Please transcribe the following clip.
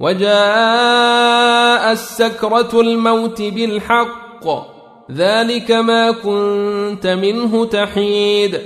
وجاء السكرة الموت بالحق. ذلك ما كنت منه تحيد.